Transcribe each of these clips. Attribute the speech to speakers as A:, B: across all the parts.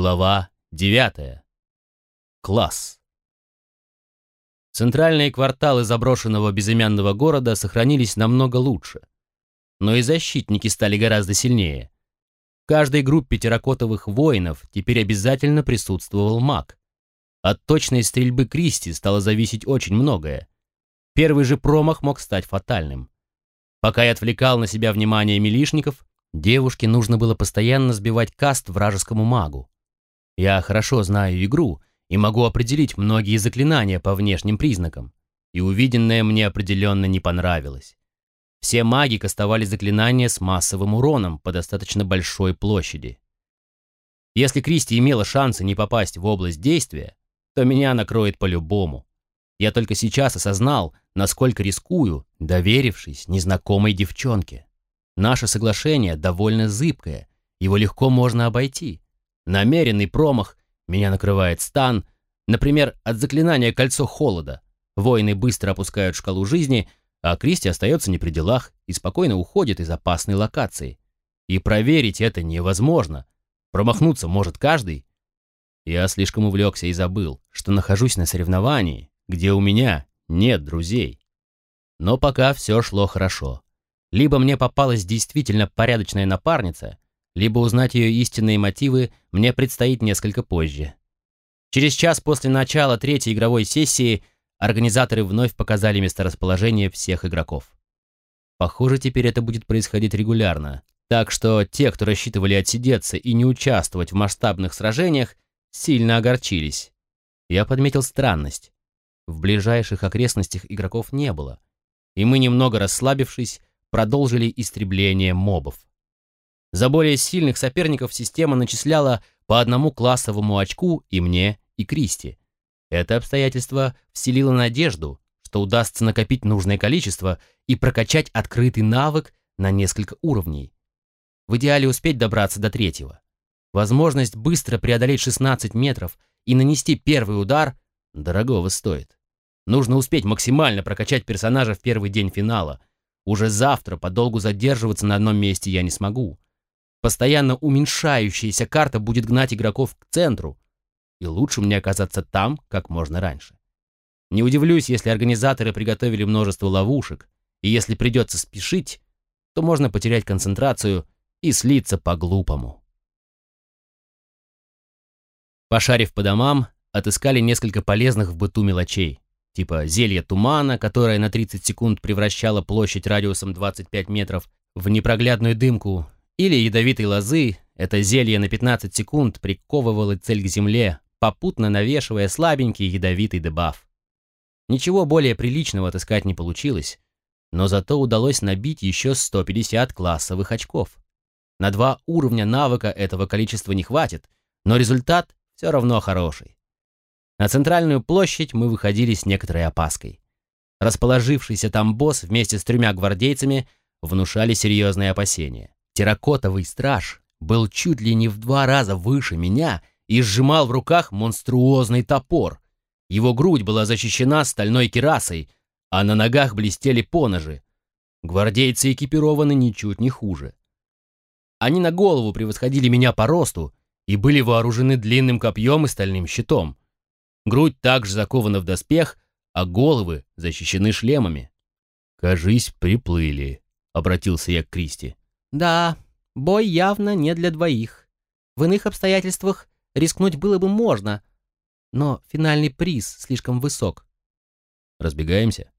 A: Глава 9. Класс. Центральные кварталы заброшенного безымянного города сохранились намного лучше. Но и защитники стали гораздо сильнее. В каждой группе терракотовых воинов теперь обязательно присутствовал маг. От точной стрельбы Кристи стало зависеть очень многое. Первый же промах мог стать фатальным. Пока я отвлекал на себя внимание милишников, девушке нужно было постоянно сбивать каст вражескому магу. Я хорошо знаю игру и могу определить многие заклинания по внешним признакам, и увиденное мне определенно не понравилось. Все маги кастовали заклинания с массовым уроном по достаточно большой площади. Если Кристи имела шансы не попасть в область действия, то меня накроет по-любому. Я только сейчас осознал, насколько рискую, доверившись незнакомой девчонке. Наше соглашение довольно зыбкое, его легко можно обойти. Намеренный промах, меня накрывает стан, например, от заклинания «Кольцо холода». Воины быстро опускают шкалу жизни, а Кристи остается не при делах и спокойно уходит из опасной локации. И проверить это невозможно. Промахнуться может каждый. Я слишком увлекся и забыл, что нахожусь на соревновании, где у меня нет друзей. Но пока все шло хорошо. Либо мне попалась действительно порядочная напарница, либо узнать ее истинные мотивы мне предстоит несколько позже. Через час после начала третьей игровой сессии организаторы вновь показали месторасположение всех игроков. Похоже, теперь это будет происходить регулярно, так что те, кто рассчитывали отсидеться и не участвовать в масштабных сражениях, сильно огорчились. Я подметил странность. В ближайших окрестностях игроков не было, и мы, немного расслабившись, продолжили истребление мобов. За более сильных соперников система начисляла по одному классовому очку и мне, и Кристи. Это обстоятельство вселило надежду, что удастся накопить нужное количество и прокачать открытый навык на несколько уровней. В идеале успеть добраться до третьего. Возможность быстро преодолеть 16 метров и нанести первый удар дорогого стоит. Нужно успеть максимально прокачать персонажа в первый день финала. Уже завтра подолгу задерживаться на одном месте я не смогу. Постоянно уменьшающаяся карта будет гнать игроков к центру, и лучше мне оказаться там как можно раньше. Не удивлюсь, если организаторы приготовили множество ловушек, и если придется спешить, то можно потерять концентрацию и слиться по-глупому. Пошарив по домам, отыскали несколько полезных в быту мелочей, типа зелья тумана, которое на 30 секунд превращало площадь радиусом 25 метров в непроглядную дымку, или ядовитой лозы, это зелье на 15 секунд приковывало цель к земле, попутно навешивая слабенький ядовитый дебаф. Ничего более приличного отыскать не получилось, но зато удалось набить еще 150 классовых очков. На два уровня навыка этого количества не хватит, но результат все равно хороший. На центральную площадь мы выходили с некоторой опаской. Расположившийся там босс вместе с тремя гвардейцами внушали серьезные опасения. Терракотовый страж был чуть ли не в два раза выше меня и сжимал в руках монструозный топор. Его грудь была защищена стальной керасой, а на ногах блестели поножи. Гвардейцы экипированы ничуть не хуже. Они на голову превосходили меня по росту и были вооружены длинным копьем и стальным щитом. Грудь также закована в доспех, а головы защищены шлемами. «Кажись, приплыли», — обратился я к Кристи.
B: Да, бой явно не для двоих. В иных обстоятельствах рискнуть было бы можно, но финальный приз слишком высок.
A: Разбегаемся?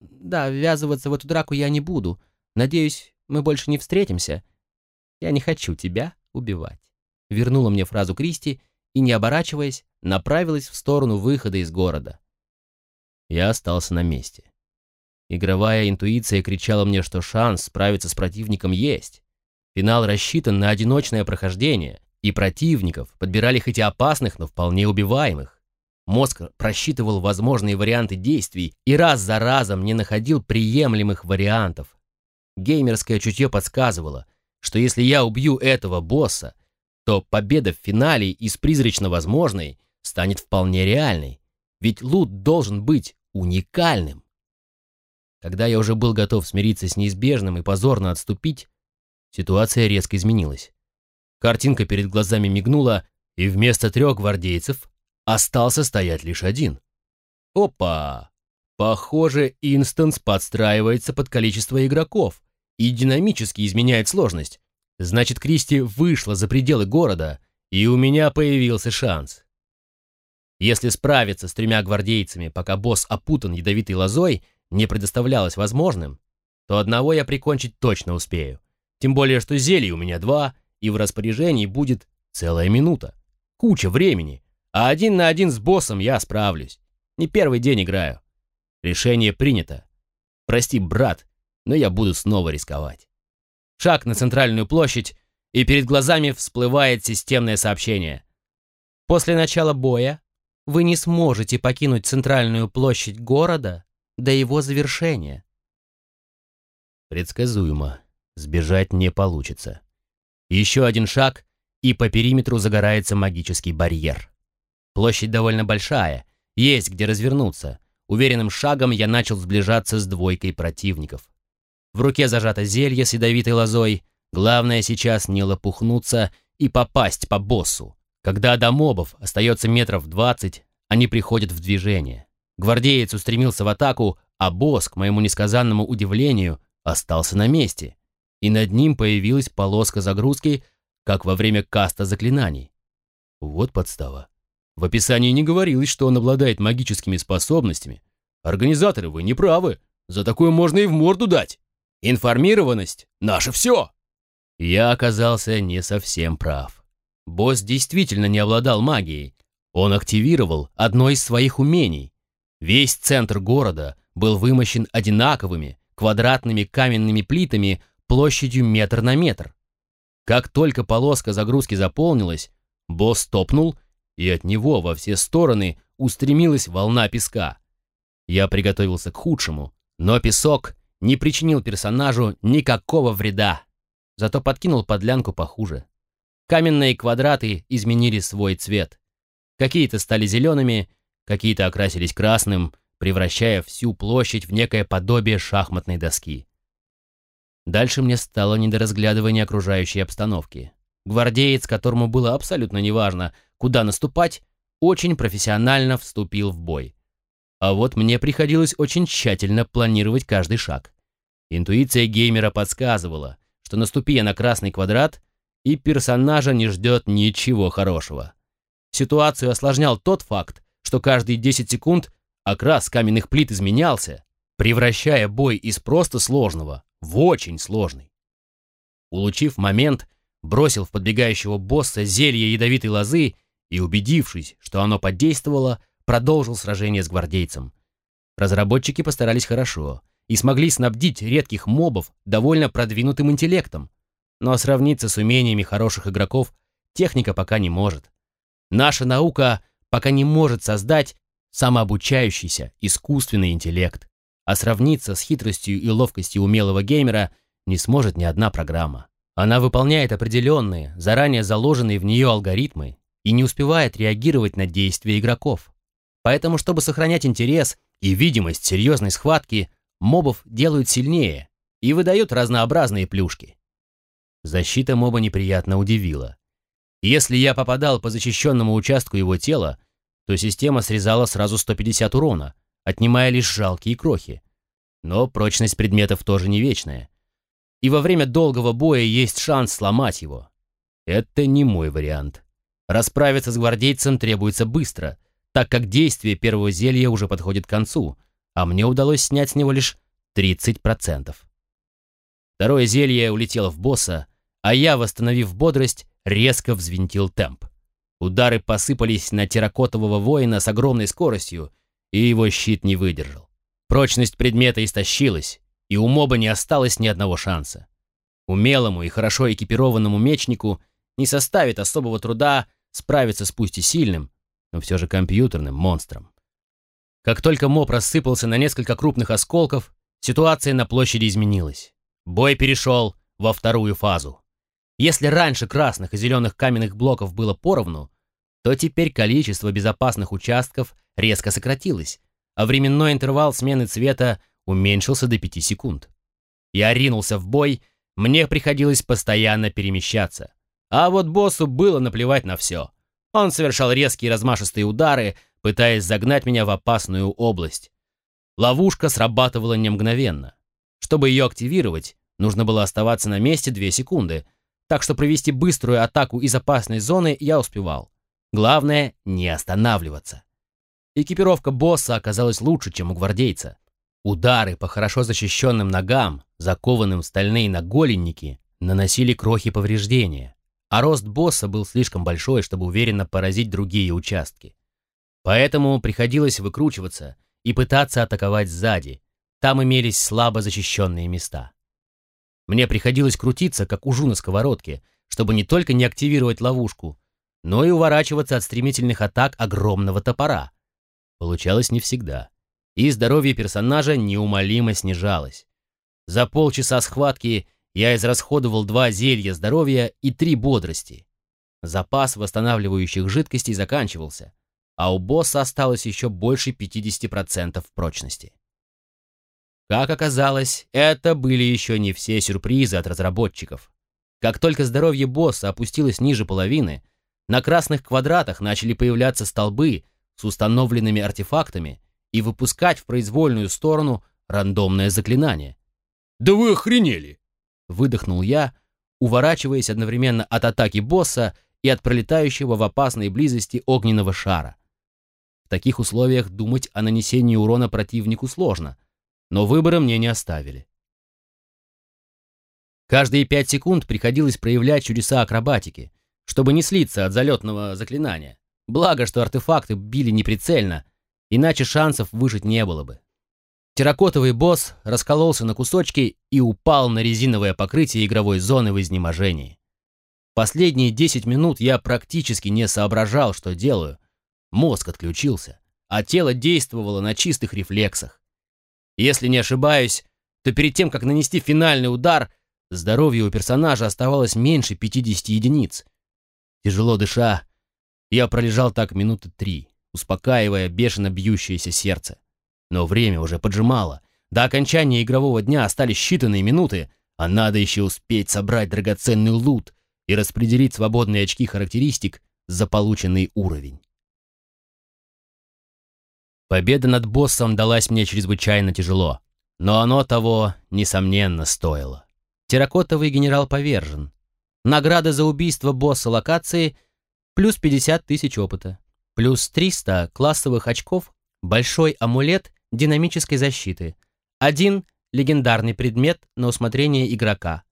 B: Да, ввязываться в эту драку я не буду. Надеюсь, мы больше не встретимся. Я не хочу тебя убивать. Вернула мне фразу Кристи и, не оборачиваясь, направилась в сторону выхода из города.
A: Я остался на месте. Игровая интуиция кричала мне, что шанс справиться с противником есть. Финал рассчитан на одиночное прохождение, и противников подбирали хоть и опасных, но вполне убиваемых. Мозг просчитывал возможные варианты действий и раз за разом не находил приемлемых вариантов. Геймерское чутье подсказывало, что если я убью этого босса, то победа в финале из призрачно возможной станет вполне реальной, ведь лут должен быть уникальным. Когда я уже был готов смириться с неизбежным и позорно отступить, ситуация резко изменилась. Картинка перед глазами мигнула, и вместо трех гвардейцев остался стоять лишь один. Опа! Похоже, инстанс подстраивается под количество игроков и динамически изменяет сложность. Значит, Кристи вышла за пределы города, и у меня появился шанс. Если справиться с тремя гвардейцами, пока босс опутан ядовитой лозой, не предоставлялось возможным, то одного я прикончить точно успею. Тем более, что зелий у меня два, и в распоряжении будет целая минута. Куча времени. А один на один с боссом я справлюсь. Не первый день играю. Решение принято. Прости, брат, но я буду снова рисковать. Шаг на центральную площадь, и перед глазами всплывает системное сообщение. После начала боя вы не сможете покинуть центральную площадь города до его завершения. Предсказуемо. Сбежать не получится. Еще один шаг, и по периметру загорается магический барьер. Площадь довольно большая, есть где развернуться. Уверенным шагом я начал сближаться с двойкой противников. В руке зажато зелье с ядовитой лозой. Главное сейчас не лопухнуться и попасть по боссу. Когда до мобов остается метров двадцать, они приходят в движение. Гвардеец устремился в атаку, а босс, к моему несказанному удивлению, остался на месте. И над ним появилась полоска загрузки, как во время каста заклинаний. Вот подстава. В описании не говорилось, что он обладает магическими способностями. Организаторы, вы не правы. За такое можно и в морду дать. Информированность — наше все. Я оказался не совсем прав. Босс действительно не обладал магией. Он активировал одно из своих умений. Весь центр города был вымощен одинаковыми квадратными каменными плитами площадью метр на метр. Как только полоска загрузки заполнилась, босс топнул, и от него во все стороны устремилась волна песка. Я приготовился к худшему, но песок не причинил персонажу никакого вреда, зато подкинул подлянку похуже. Каменные квадраты изменили свой цвет. Какие-то стали зелеными, какие-то окрасились красным, превращая всю площадь в некое подобие шахматной доски. Дальше мне стало не до разглядывания окружающей обстановки. Гвардеец, которому было абсолютно неважно, куда наступать, очень профессионально вступил в бой. А вот мне приходилось очень тщательно планировать каждый шаг. Интуиция геймера подсказывала, что наступи на красный квадрат, и персонажа не ждет ничего хорошего. Ситуацию осложнял тот факт, что каждые 10 секунд окрас каменных плит изменялся, превращая бой из просто сложного в очень сложный. Улучив момент, бросил в подбегающего босса зелье ядовитой лозы и, убедившись, что оно подействовало, продолжил сражение с гвардейцем. Разработчики постарались хорошо и смогли снабдить редких мобов довольно продвинутым интеллектом, но сравниться с умениями хороших игроков техника пока не может. Наша наука пока не может создать самообучающийся искусственный интеллект, а сравниться с хитростью и ловкостью умелого геймера не сможет ни одна программа. Она выполняет определенные, заранее заложенные в нее алгоритмы и не успевает реагировать на действия игроков. Поэтому, чтобы сохранять интерес и видимость серьезной схватки, мобов делают сильнее и выдают разнообразные плюшки. Защита моба неприятно удивила. Если я попадал по защищенному участку его тела, то система срезала сразу 150 урона, отнимая лишь жалкие крохи. Но прочность предметов тоже не вечная. И во время долгого боя есть шанс сломать его. Это не мой вариант. Расправиться с гвардейцем требуется быстро, так как действие первого зелья уже подходит к концу, а мне удалось снять с него лишь 30%. Второе зелье улетело в босса, а я, восстановив бодрость, резко взвинтил темп. Удары посыпались на терракотового воина с огромной скоростью, и его щит не выдержал. Прочность предмета истощилась, и у моба не осталось ни одного шанса. Умелому и хорошо экипированному мечнику не составит особого труда справиться с пусть и сильным, но все же компьютерным монстром. Как только моб рассыпался на несколько крупных осколков, ситуация на площади изменилась. Бой перешел во вторую фазу. Если раньше красных и зеленых каменных блоков было поровну, то теперь количество безопасных участков резко сократилось, а временной интервал смены цвета уменьшился до 5 секунд. Я ринулся в бой, мне приходилось постоянно перемещаться. А вот боссу было наплевать на все. Он совершал резкие размашистые удары, пытаясь загнать меня в опасную область. Ловушка срабатывала не мгновенно. Чтобы ее активировать, нужно было оставаться на месте две секунды, так что провести быструю атаку из опасной зоны я успевал. Главное — не останавливаться. Экипировка босса оказалась лучше, чем у гвардейца. Удары по хорошо защищенным ногам, закованным в стальные наголенники, наносили крохи повреждения, а рост босса был слишком большой, чтобы уверенно поразить другие участки. Поэтому приходилось выкручиваться и пытаться атаковать сзади. Там имелись слабо защищенные места. Мне приходилось крутиться, как ужу на сковородке, чтобы не только не активировать ловушку, но и уворачиваться от стремительных атак огромного топора. Получалось не всегда. И здоровье персонажа неумолимо снижалось. За полчаса схватки я израсходовал два зелья здоровья и три бодрости. Запас восстанавливающих жидкостей заканчивался, а у босса осталось еще больше 50% прочности. Как оказалось, это были еще не все сюрпризы от разработчиков. Как только здоровье босса опустилось ниже половины, на красных квадратах начали появляться столбы с установленными артефактами и выпускать в произвольную сторону рандомное заклинание.
C: «Да вы охренели!»
A: Выдохнул я, уворачиваясь одновременно от атаки босса и от пролетающего в опасной близости огненного шара. В таких условиях думать о нанесении урона противнику сложно, но выбора мне не оставили. Каждые пять секунд приходилось проявлять чудеса акробатики, чтобы не слиться от залетного заклинания. Благо, что артефакты били неприцельно, иначе шансов выжить не было бы. Терракотовый босс раскололся на кусочки и упал на резиновое покрытие игровой зоны в изнеможении. Последние 10 минут я практически не соображал, что делаю. Мозг отключился, а тело действовало на чистых рефлексах. Если не ошибаюсь, то перед тем, как нанести финальный удар, здоровье у персонажа оставалось меньше 50 единиц. Тяжело дыша, я пролежал так минуты три, успокаивая бешено бьющееся сердце. Но время уже поджимало. До окончания игрового дня остались считанные минуты, а надо еще успеть собрать драгоценный лут и распределить свободные очки характеристик за полученный уровень. Победа над боссом далась мне чрезвычайно тяжело, но оно того, несомненно, стоило. Терракотовый генерал повержен. Награда за убийство босса локации плюс 50 тысяч опыта, плюс 300 классовых очков, большой амулет динамической защиты. Один легендарный предмет на усмотрение игрока.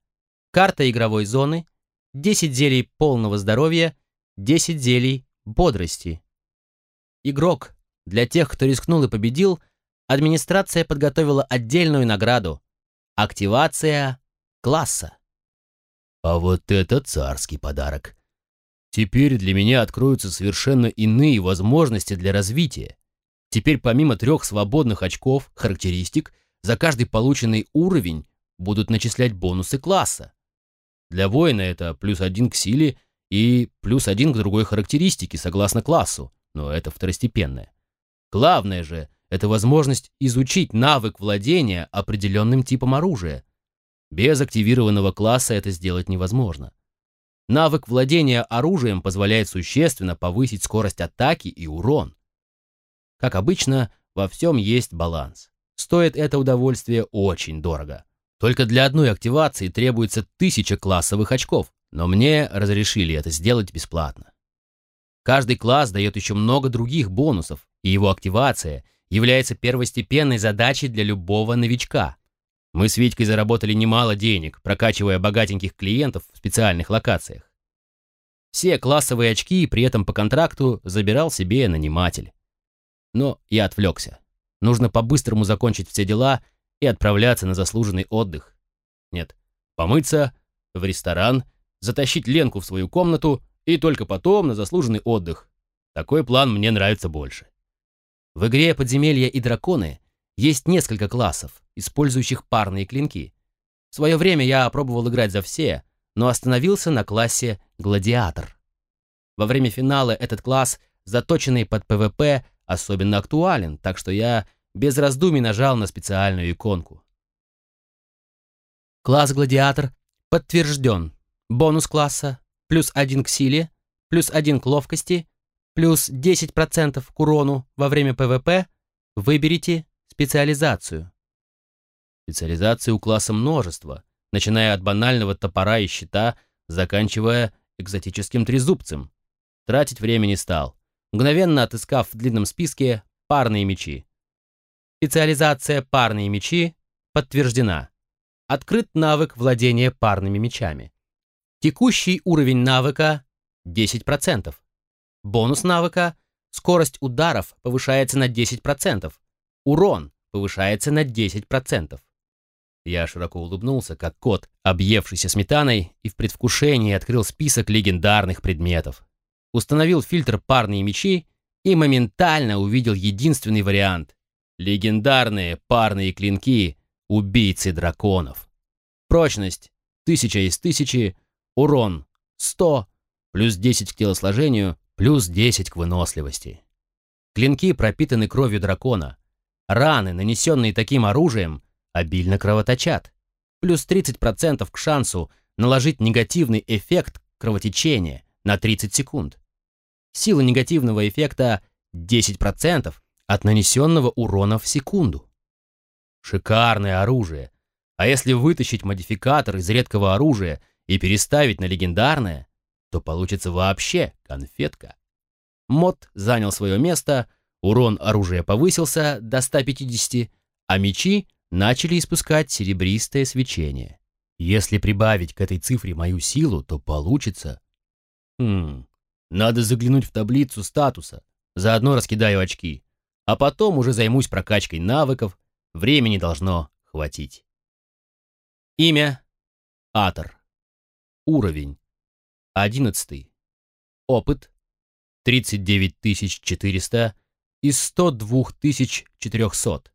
A: Карта игровой зоны, 10 зелий полного здоровья, 10 зелий бодрости. Игрок. Для тех, кто рискнул и победил, администрация подготовила отдельную награду. Активация класса.
C: А вот это царский подарок. Теперь для меня откроются совершенно иные возможности для развития. Теперь помимо трех свободных очков характеристик, за каждый полученный уровень будут начислять бонусы класса. Для воина это плюс один к силе и плюс один к другой характеристике согласно классу, но это второстепенное. Главное же – это возможность изучить навык владения определенным типом оружия. Без активированного класса это сделать невозможно. Навык владения оружием позволяет существенно повысить скорость атаки и урон. Как обычно, во всем есть баланс. Стоит это удовольствие очень дорого. Только для одной активации требуется тысяча классовых очков, но мне разрешили это сделать бесплатно. Каждый класс дает еще много других бонусов, и его активация является первостепенной задачей для любого новичка. Мы с Витькой заработали немало денег, прокачивая богатеньких клиентов в специальных локациях. Все классовые очки при этом по контракту забирал себе наниматель. Но я отвлекся. Нужно по-быстрому закончить все дела и отправляться на заслуженный отдых. Нет, помыться, в ресторан, затащить Ленку в свою комнату и только потом на заслуженный отдых. Такой план мне нравится больше. В игре «Подземелья и драконы» есть несколько классов, использующих парные клинки. В свое время я пробовал играть за все, но остановился на классе «Гладиатор». Во время финала этот класс, заточенный под ПВП, особенно актуален, так что я без раздумий нажал на специальную иконку. Класс «Гладиатор» подтвержден. Бонус класса плюс один к силе, плюс один к ловкости,
B: плюс 10% к урону во время ПВП, выберите специализацию.
A: Специализации у класса множество, начиная от банального топора и щита, заканчивая экзотическим трезубцем. Тратить время не стал, мгновенно отыскав в длинном списке парные мечи. Специализация парные мечи подтверждена. Открыт навык владения парными мечами. Текущий уровень навыка 10%. Бонус навыка скорость ударов повышается на 10%. Урон повышается на 10%. Я широко улыбнулся, как кот, объевшийся сметаной, и в предвкушении открыл список легендарных предметов. Установил фильтр парные мечи и моментально увидел единственный вариант. Легендарные парные клинки убийцы драконов. Прочность 1000 из 1000, урон 100, плюс 10 к телосложению, плюс 10 к выносливости. Клинки пропитаны кровью дракона. Раны, нанесенные таким оружием, обильно кровоточат. Плюс 30% к шансу наложить негативный эффект кровотечения на 30 секунд. Сила негативного эффекта 10% от нанесенного урона в секунду. Шикарное оружие. А если вытащить модификатор из редкого оружия и переставить на легендарное, то получится вообще конфетка. Мод занял свое место, урон оружия повысился до 150, а мечи начали испускать серебристое свечение. Если прибавить к этой цифре мою силу, то получится... Хм, надо заглянуть в таблицу статуса, заодно раскидаю очки, а потом уже займусь прокачкой навыков, времени должно хватить. Имя — Атор. Уровень 11. Опыт 39400 из 102400.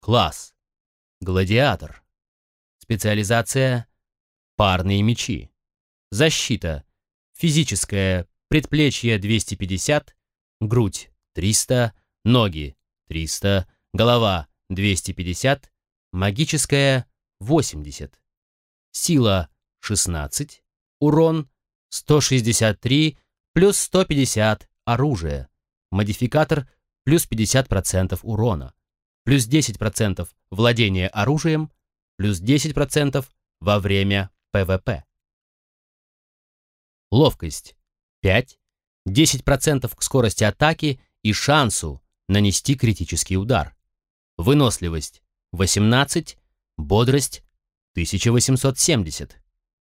A: Класс. Гладиатор. Специализация парные мечи. Защита. Физическая. Предплечье 250, грудь 300, ноги 300, голова 250, магическая 80. Сила 16, урон 163 плюс 150 оружие. Модификатор плюс 50% урона. Плюс 10% владение оружием. Плюс 10% во время ПВП. Ловкость 5. 10% к скорости атаки и шансу нанести критический удар. Выносливость 18. Бодрость 1870.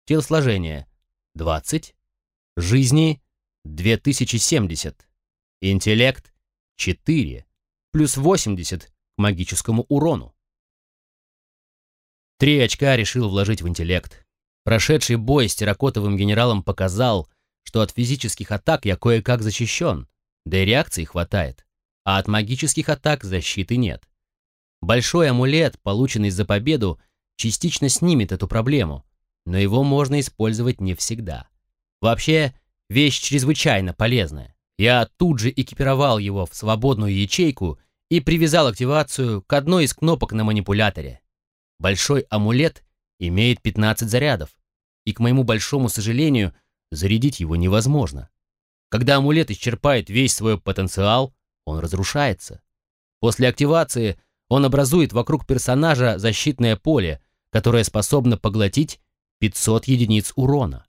A: Телосложение 20, жизни 2070, интеллект 4, плюс 80 к магическому урону. Три очка решил вложить в интеллект. Прошедший бой с терракотовым генералом показал, что от физических атак я кое-как защищен, да и реакции хватает, а от магических атак защиты нет. Большой амулет, полученный за победу, частично снимет эту проблему, но его можно использовать не всегда. Вообще, вещь чрезвычайно полезная. Я тут же экипировал его в свободную ячейку и привязал активацию к одной из кнопок на манипуляторе. Большой амулет имеет 15 зарядов, и, к моему большому сожалению, зарядить его невозможно. Когда амулет исчерпает весь свой потенциал, он разрушается. После активации он образует вокруг персонажа защитное поле, которое способно поглотить 500 единиц урона.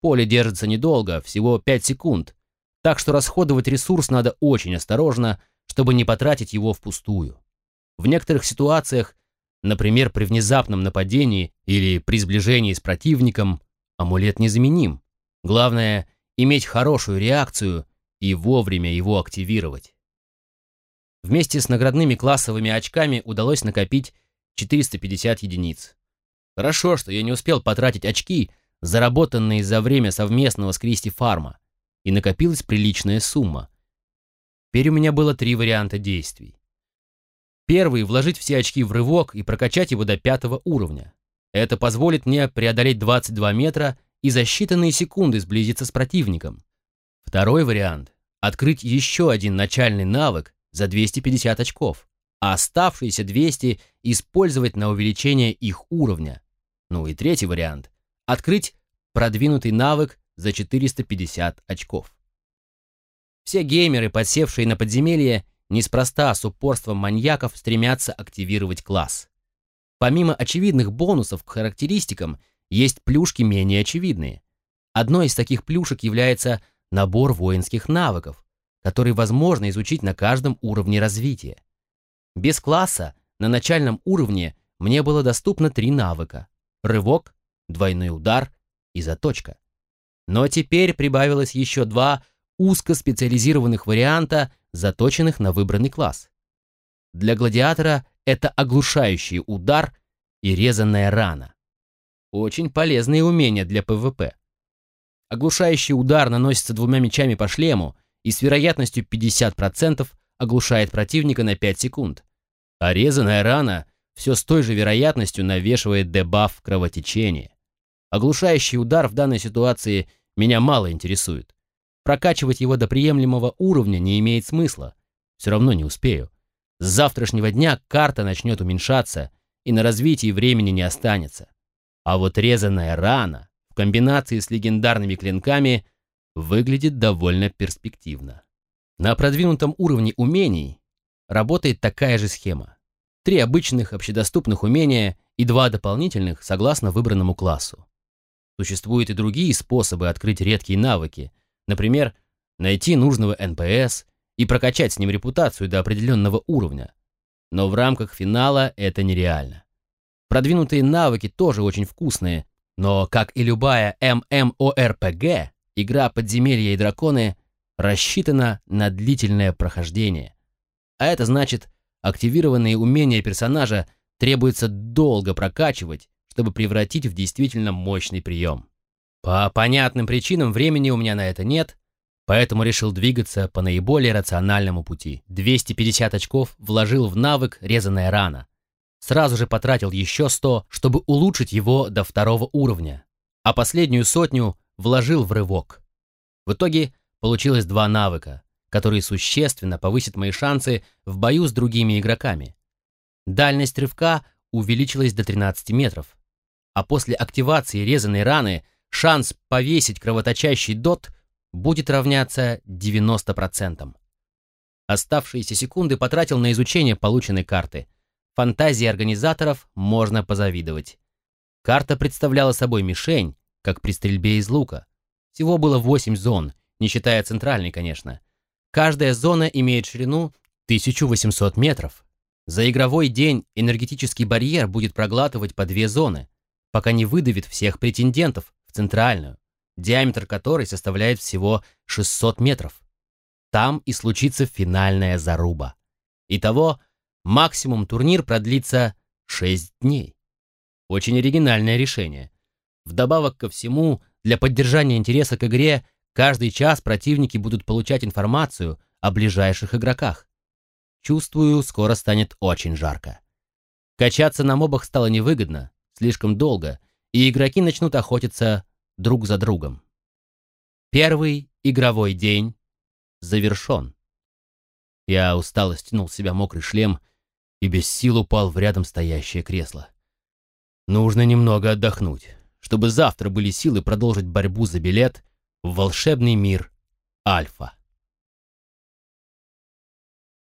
A: Поле держится недолго, всего 5 секунд, так что расходовать ресурс надо очень осторожно, чтобы не потратить его впустую. В некоторых ситуациях, например, при внезапном нападении или при сближении с противником, амулет незаменим. Главное — иметь хорошую реакцию и вовремя его активировать. Вместе с наградными классовыми очками удалось накопить 450 единиц. Хорошо, что я не успел потратить очки, заработанные за время совместного с Кристи фарма, и накопилась приличная сумма. Теперь у меня было три варианта действий. Первый — вложить все очки в рывок и прокачать его до пятого уровня. Это позволит мне преодолеть 22 метра и за считанные секунды сблизиться с противником. Второй вариант — открыть еще один начальный навык за 250 очков а оставшиеся 200 использовать на увеличение их уровня. Ну и третий вариант – открыть продвинутый навык за 450 очков.
B: Все геймеры, подсевшие на подземелье, неспроста с упорством маньяков стремятся активировать класс. Помимо очевидных бонусов к характеристикам, есть плюшки менее очевидные. Одной из таких плюшек является набор воинских навыков, который возможно изучить на каждом уровне развития. Без класса на начальном уровне мне было доступно три навыка – рывок, двойной удар и заточка. Но теперь прибавилось еще два узкоспециализированных варианта, заточенных на выбранный класс. Для гладиатора это оглушающий удар и резанная рана. Очень полезные умения для ПВП. Оглушающий удар наносится двумя мечами по шлему и с вероятностью 50% оглушает противника на 5 секунд. А резаная рана все с той же вероятностью навешивает дебаф кровотечения. Оглушающий удар в данной ситуации меня мало интересует. Прокачивать его до приемлемого уровня не имеет смысла. Все равно не успею. С завтрашнего дня карта начнет уменьшаться, и на развитие времени не останется. А вот резаная рана в комбинации с легендарными клинками выглядит довольно перспективно. На продвинутом уровне умений работает такая же схема. Три обычных общедоступных умения и два дополнительных согласно выбранному классу. Существуют и другие способы открыть редкие навыки, например, найти нужного НПС и прокачать с ним репутацию до определенного уровня. Но в рамках финала это нереально. Продвинутые навыки тоже очень вкусные, но, как и любая MMORPG, игра «Подземелья и драконы» рассчитана на длительное прохождение. А это значит, активированные умения персонажа требуется долго прокачивать, чтобы превратить в действительно мощный прием. По понятным причинам времени у меня на это нет, поэтому решил двигаться по наиболее рациональному пути. 250 очков вложил в навык «Резаная рана», Сразу же потратил еще 100, чтобы улучшить его до второго уровня, а последнюю сотню вложил в рывок. В итоге получилось два навыка, которые существенно повысят мои шансы в бою с другими игроками. Дальность рывка увеличилась до 13 метров, а после активации резаной раны шанс повесить кровоточащий дот будет равняться 90%. Оставшиеся секунды потратил на изучение полученной карты – Фантазии организаторов можно позавидовать. Карта представляла собой мишень, как при стрельбе из лука. Всего было 8 зон, не считая центральной, конечно. Каждая зона имеет ширину 1800 метров. За игровой день энергетический барьер будет проглатывать по две зоны, пока не выдавит всех претендентов в центральную, диаметр которой составляет всего 600 метров. Там и случится финальная заруба. Итого Максимум турнир продлится 6 дней. Очень оригинальное решение. Вдобавок ко всему, для поддержания интереса к игре каждый час противники будут получать информацию о ближайших игроках. Чувствую, скоро станет очень жарко. Качаться на мобах стало невыгодно, слишком долго, и игроки начнут охотиться друг за другом. Первый игровой день завершен. Я устало стянул с себя мокрый шлем и без сил упал в рядом стоящее кресло. Нужно немного отдохнуть, чтобы завтра были силы продолжить борьбу за билет в волшебный мир Альфа.